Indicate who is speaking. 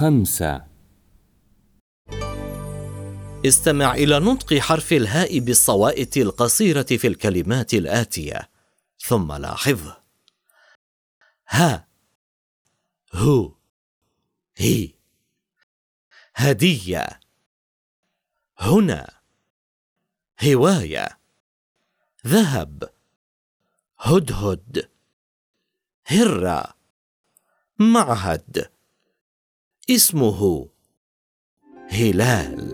Speaker 1: خمسة.
Speaker 2: استمع إلى نطق حرف الهاء بالصوائت القصيرة في الكلمات الآتية ثم لاحظه ها. هو. هي. هدية. هنا. هواية. ذهب. هدهد. هرة. معهد. اسمه هلال.